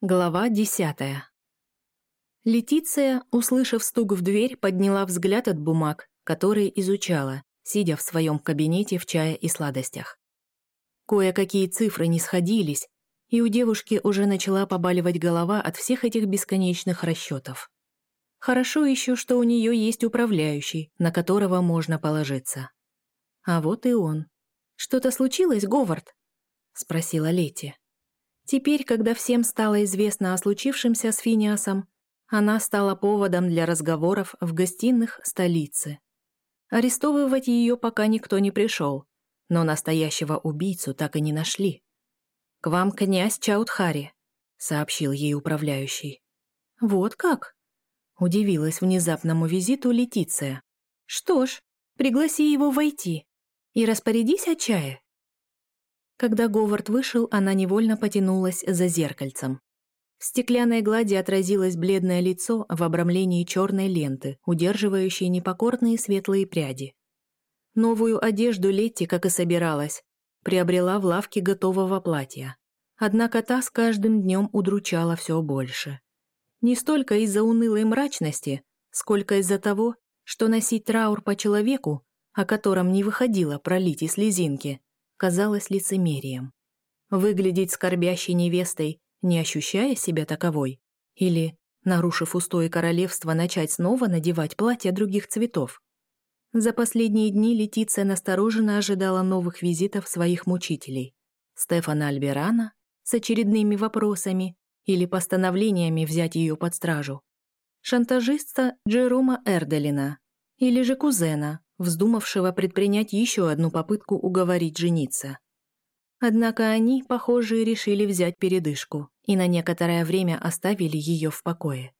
Глава десятая. Летиция, услышав стук в дверь, подняла взгляд от бумаг, которые изучала, сидя в своем кабинете в чае и сладостях. Кое-какие цифры не сходились, и у девушки уже начала побаливать голова от всех этих бесконечных расчетов. Хорошо еще, что у нее есть управляющий, на которого можно положиться. А вот и он. «Что-то случилось, Говард?» — спросила Лети. Теперь, когда всем стало известно о случившемся с Финиасом, она стала поводом для разговоров в гостиных столицы. Арестовывать ее пока никто не пришел, но настоящего убийцу так и не нашли. «К вам князь Чаудхари», — сообщил ей управляющий. «Вот как?» — удивилась внезапному визиту Летиция. «Что ж, пригласи его войти и распорядись о чае». Когда Говард вышел, она невольно потянулась за зеркальцем. В стеклянной глади отразилось бледное лицо в обрамлении черной ленты, удерживающей непокорные светлые пряди. Новую одежду Летти, как и собиралась, приобрела в лавке готового платья. Однако та с каждым днем удручала все больше. Не столько из-за унылой мрачности, сколько из-за того, что носить траур по человеку, о котором не выходило пролить и слезинки, казалось лицемерием. Выглядеть скорбящей невестой, не ощущая себя таковой, или, нарушив устои королевства, начать снова надевать платья других цветов. За последние дни Летиция настороженно ожидала новых визитов своих мучителей. Стефана Альберана с очередными вопросами или постановлениями взять ее под стражу. Шантажиста Джерома Эрделина или же кузена, вздумавшего предпринять еще одну попытку уговорить жениться. Однако они, похоже, решили взять передышку и на некоторое время оставили ее в покое.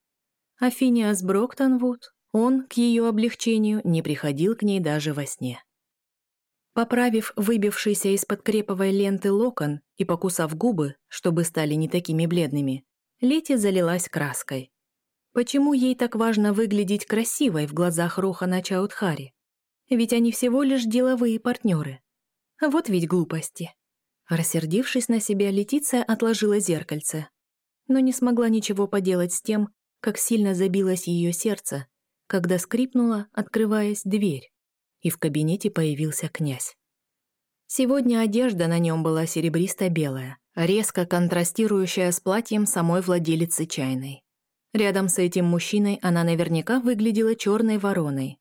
Афиниас Броктонвуд, он, к ее облегчению, не приходил к ней даже во сне. Поправив выбившийся из-под креповой ленты локон и покусав губы, чтобы стали не такими бледными, Лети залилась краской. Почему ей так важно выглядеть красивой в глазах Рохана Чаудхари? Ведь они всего лишь деловые партнеры. Вот ведь глупости. Рассердившись на себя, Летиция отложила зеркальце, но не смогла ничего поделать с тем, как сильно забилось ее сердце, когда скрипнула, открываясь дверь, и в кабинете появился князь. Сегодня одежда на нем была серебристо-белая, резко контрастирующая с платьем самой владелицы чайной. Рядом с этим мужчиной она наверняка выглядела черной вороной,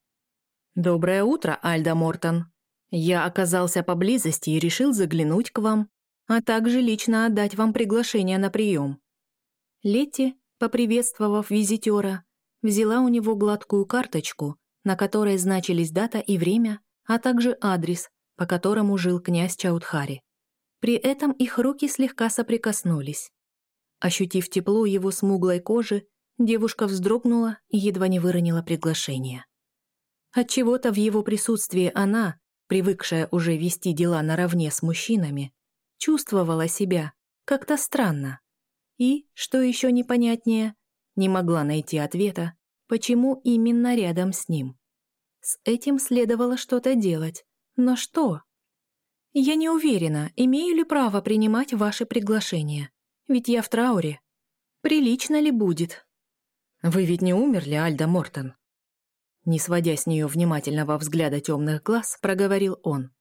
«Доброе утро, Альда Мортон. Я оказался поблизости и решил заглянуть к вам, а также лично отдать вам приглашение на прием». Летти, поприветствовав визитера, взяла у него гладкую карточку, на которой значились дата и время, а также адрес, по которому жил князь Чаудхари. При этом их руки слегка соприкоснулись. Ощутив тепло его смуглой кожи, девушка вздрогнула и едва не выронила приглашение. Отчего-то в его присутствии она, привыкшая уже вести дела наравне с мужчинами, чувствовала себя как-то странно. И, что еще непонятнее, не могла найти ответа, почему именно рядом с ним. С этим следовало что-то делать. Но что? Я не уверена, имею ли право принимать ваши приглашения. Ведь я в трауре. Прилично ли будет? Вы ведь не умерли, Альда Мортон? Не сводя с нее внимательного взгляда темных глаз, проговорил он.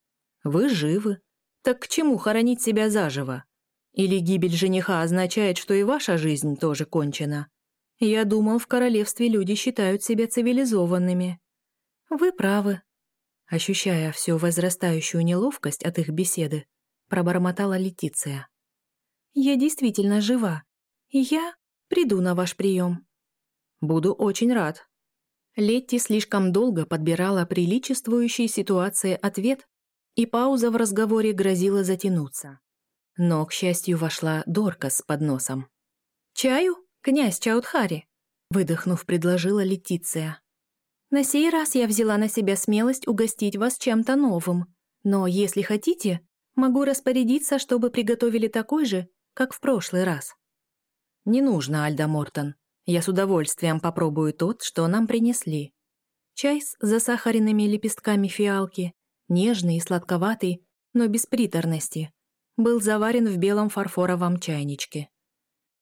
«Вы живы. Так к чему хоронить себя заживо? Или гибель жениха означает, что и ваша жизнь тоже кончена? Я думал, в королевстве люди считают себя цивилизованными». «Вы правы». Ощущая всю возрастающую неловкость от их беседы, пробормотала Летиция. «Я действительно жива, я приду на ваш прием». «Буду очень рад», Летти слишком долго подбирала приличествующей ситуации ответ, и пауза в разговоре грозила затянуться. Но, к счастью, вошла Дорка с подносом. «Чаю, князь Чаудхари?» выдохнув, предложила Летиция. «На сей раз я взяла на себя смелость угостить вас чем-то новым, но, если хотите, могу распорядиться, чтобы приготовили такой же, как в прошлый раз». «Не нужно, Альда Мортон», я с удовольствием попробую тот, что нам принесли. Чай с засахаренными лепестками фиалки, нежный и сладковатый, но без приторности, был заварен в белом фарфоровом чайничке.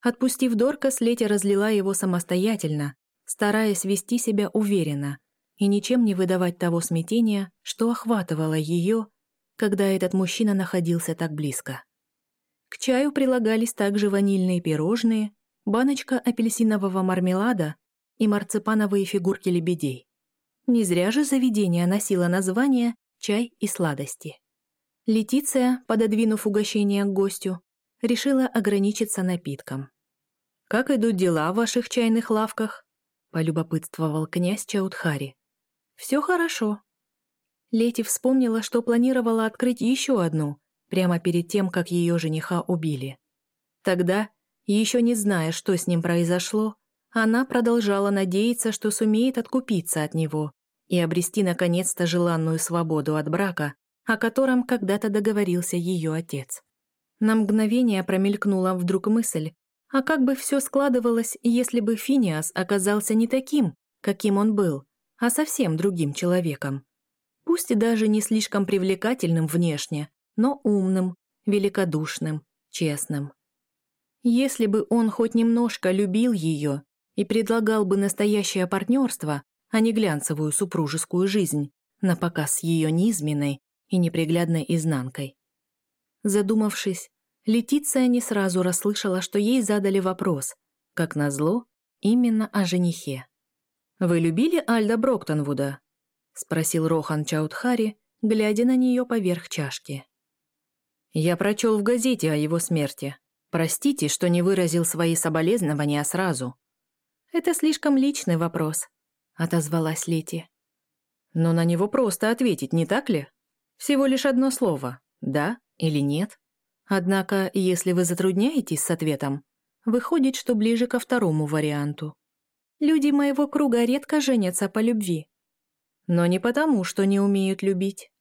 Отпустив Дорка, Летя разлила его самостоятельно, стараясь вести себя уверенно и ничем не выдавать того смятения, что охватывало ее, когда этот мужчина находился так близко. К чаю прилагались также ванильные пирожные, баночка апельсинового мармелада и марципановые фигурки лебедей. Не зря же заведение носило название «Чай и сладости». Летиция, пододвинув угощение к гостю, решила ограничиться напитком. «Как идут дела в ваших чайных лавках?» — полюбопытствовал князь Чаудхари. «Все хорошо». Лети вспомнила, что планировала открыть еще одну, прямо перед тем, как ее жениха убили. Тогда, еще не зная, что с ним произошло, она продолжала надеяться, что сумеет откупиться от него и обрести наконец-то желанную свободу от брака, о котором когда-то договорился ее отец. На мгновение промелькнула вдруг мысль, а как бы все складывалось, если бы Финиас оказался не таким, каким он был, а совсем другим человеком. Пусть и даже не слишком привлекательным внешне, но умным, великодушным, честным. Если бы он хоть немножко любил ее и предлагал бы настоящее партнерство, а не глянцевую супружескую жизнь, на показ ее низменной и неприглядной изнанкой. Задумавшись, Летиция не сразу расслышала, что ей задали вопрос, как назло, именно о женихе. «Вы любили Альда Броктонвуда?» — спросил Рохан Чаудхари, глядя на нее поверх чашки. «Я прочел в газете о его смерти. Простите, что не выразил свои соболезнования сразу». «Это слишком личный вопрос», — отозвалась Лети. «Но на него просто ответить, не так ли? Всего лишь одно слово «да» или «нет». Однако, если вы затрудняетесь с ответом, выходит, что ближе ко второму варианту. Люди моего круга редко женятся по любви. Но не потому, что не умеют любить.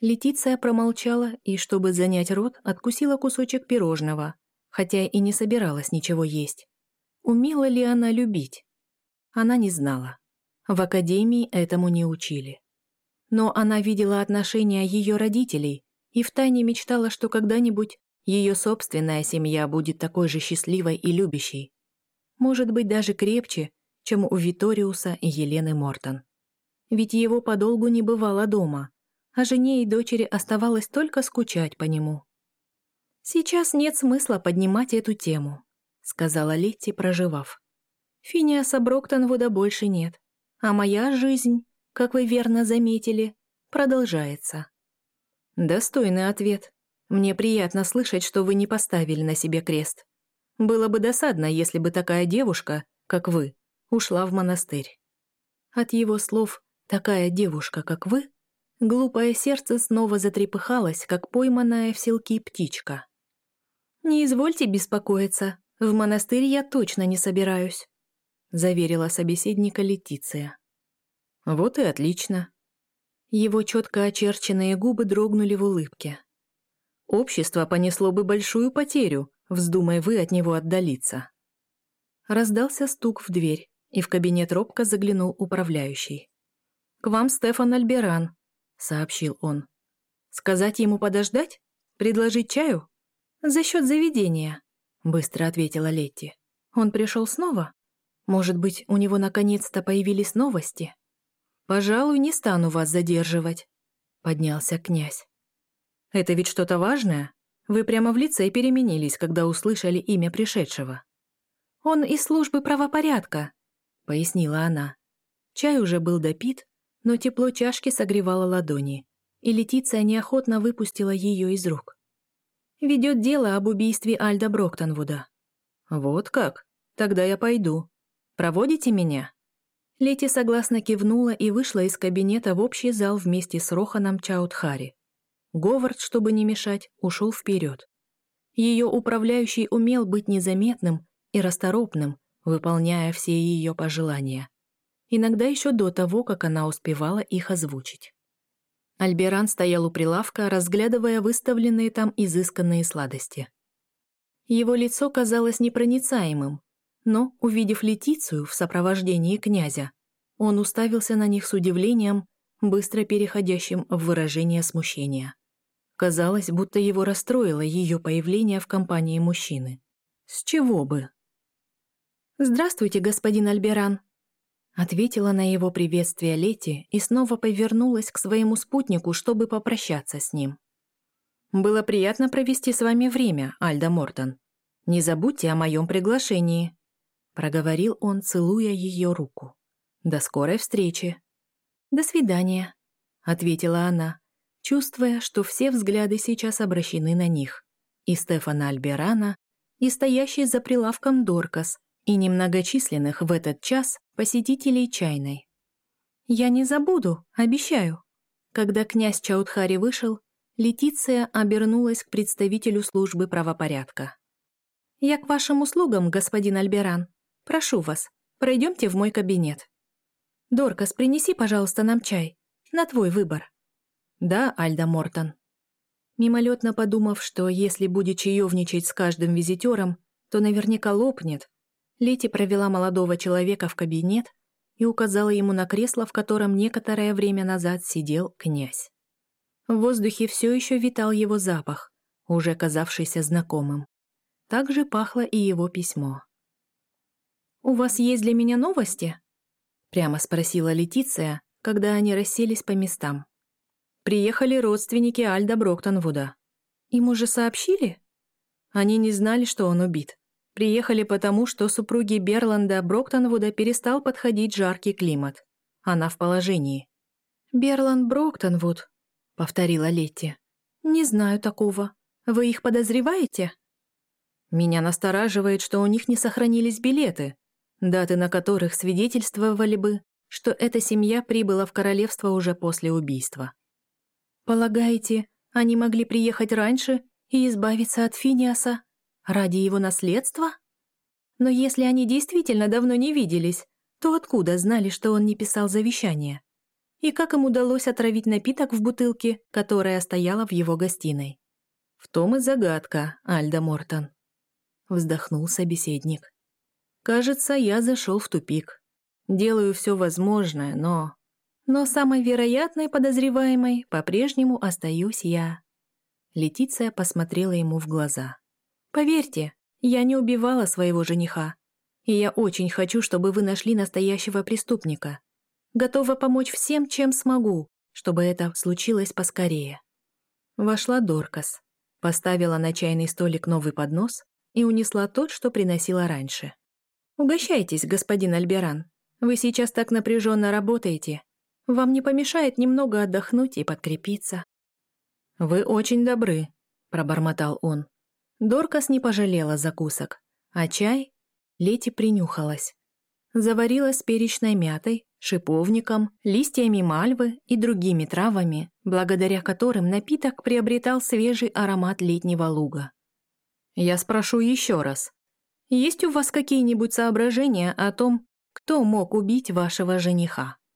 Летиция промолчала и, чтобы занять рот, откусила кусочек пирожного, хотя и не собиралась ничего есть. Умела ли она любить? Она не знала. В академии этому не учили. Но она видела отношения ее родителей и втайне мечтала, что когда-нибудь ее собственная семья будет такой же счастливой и любящей. Может быть, даже крепче, чем у Виториуса и Елены Мортон. Ведь его подолгу не бывало дома, а жене и дочери оставалось только скучать по нему. «Сейчас нет смысла поднимать эту тему», — сказала Летти, проживав. «Финиаса Броктонвуда больше нет, а моя жизнь, как вы верно заметили, продолжается». Достойный ответ. Мне приятно слышать, что вы не поставили на себе крест. Было бы досадно, если бы такая девушка, как вы, ушла в монастырь. От его слов «такая девушка, как вы» глупое сердце снова затрепыхалось, как пойманная в селки птичка. «Не извольте беспокоиться, в монастырь я точно не собираюсь», заверила собеседника Летиция. «Вот и отлично. Его четко очерченные губы дрогнули в улыбке. «Общество понесло бы большую потерю, вздумай вы от него отдалиться». Раздался стук в дверь, и в кабинет робко заглянул управляющий. «К вам Стефан Альберан», — сообщил он. «Сказать ему подождать? Предложить чаю?» «За счет заведения», — быстро ответила Летти. «Он пришел снова? Может быть, у него наконец-то появились новости?» «Пожалуй, не стану вас задерживать», — поднялся князь. «Это ведь что-то важное? Вы прямо в лице переменились, когда услышали имя пришедшего». «Он из службы правопорядка», — пояснила она. Чай уже был допит, но тепло чашки согревало ладони, и Летиция неохотно выпустила ее из рук. «Ведет дело об убийстве Альда Броктонвуда». «Вот как? Тогда я пойду. Проводите меня?» Лети согласно кивнула и вышла из кабинета в общий зал вместе с Роханом Чаудхари. Говард, чтобы не мешать, ушел вперед. Ее управляющий умел быть незаметным и расторопным, выполняя все ее пожелания. Иногда еще до того, как она успевала их озвучить. Альберан стоял у прилавка, разглядывая выставленные там изысканные сладости. Его лицо казалось непроницаемым, но, увидев Летицию в сопровождении князя, он уставился на них с удивлением, быстро переходящим в выражение смущения. Казалось, будто его расстроило ее появление в компании мужчины. С чего бы? «Здравствуйте, господин Альберан», ответила на его приветствие Лети и снова повернулась к своему спутнику, чтобы попрощаться с ним. «Было приятно провести с вами время, Альда Мортон. Не забудьте о моем приглашении», проговорил он, целуя ее руку. «До скорой встречи». «До свидания», ответила она, чувствуя, что все взгляды сейчас обращены на них. И Стефана Альберана, и стоящий за прилавком Доркас, и немногочисленных в этот час посетителей чайной. «Я не забуду, обещаю». Когда князь Чаудхари вышел, Летиция обернулась к представителю службы правопорядка. «Я к вашим услугам, господин Альберан. Прошу вас, пройдемте в мой кабинет. Доркас, принеси, пожалуйста, нам чай. На твой выбор». «Да, Альда Мортон». Мимолетно подумав, что если будет чаевничать с каждым визитером, то наверняка лопнет, Лети провела молодого человека в кабинет и указала ему на кресло, в котором некоторое время назад сидел князь. В воздухе все еще витал его запах, уже казавшийся знакомым. Так же пахло и его письмо. «У вас есть для меня новости?» Прямо спросила Летиция, когда они расселись по местам. Приехали родственники Альда Броктонвуда. Им уже сообщили? Они не знали, что он убит. Приехали потому, что супруги Берланда Броктонвуда перестал подходить жаркий климат. Она в положении. «Берланд Броктонвуд», — повторила Летти. «Не знаю такого. Вы их подозреваете?» Меня настораживает, что у них не сохранились билеты, даты на которых свидетельствовали бы, что эта семья прибыла в королевство уже после убийства. «Полагаете, они могли приехать раньше и избавиться от Финиаса?» Ради его наследства? Но если они действительно давно не виделись, то откуда знали, что он не писал завещание? И как им удалось отравить напиток в бутылке, которая стояла в его гостиной? В том и загадка, Альда Мортон. Вздохнул собеседник. Кажется, я зашел в тупик. Делаю все возможное, но... Но самой вероятной подозреваемой по-прежнему остаюсь я. Летиция посмотрела ему в глаза. Поверьте, я не убивала своего жениха. И я очень хочу, чтобы вы нашли настоящего преступника. Готова помочь всем, чем смогу, чтобы это случилось поскорее. Вошла Доркас, поставила на чайный столик новый поднос и унесла тот, что приносила раньше. «Угощайтесь, господин Альберан. Вы сейчас так напряженно работаете. Вам не помешает немного отдохнуть и подкрепиться». «Вы очень добры», — пробормотал он. Доркас не пожалела закусок, а чай Лети принюхалась. Заварила с перечной мятой, шиповником, листьями мальвы и другими травами, благодаря которым напиток приобретал свежий аромат летнего луга. «Я спрошу еще раз. Есть у вас какие-нибудь соображения о том, кто мог убить вашего жениха?»